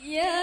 Yeah.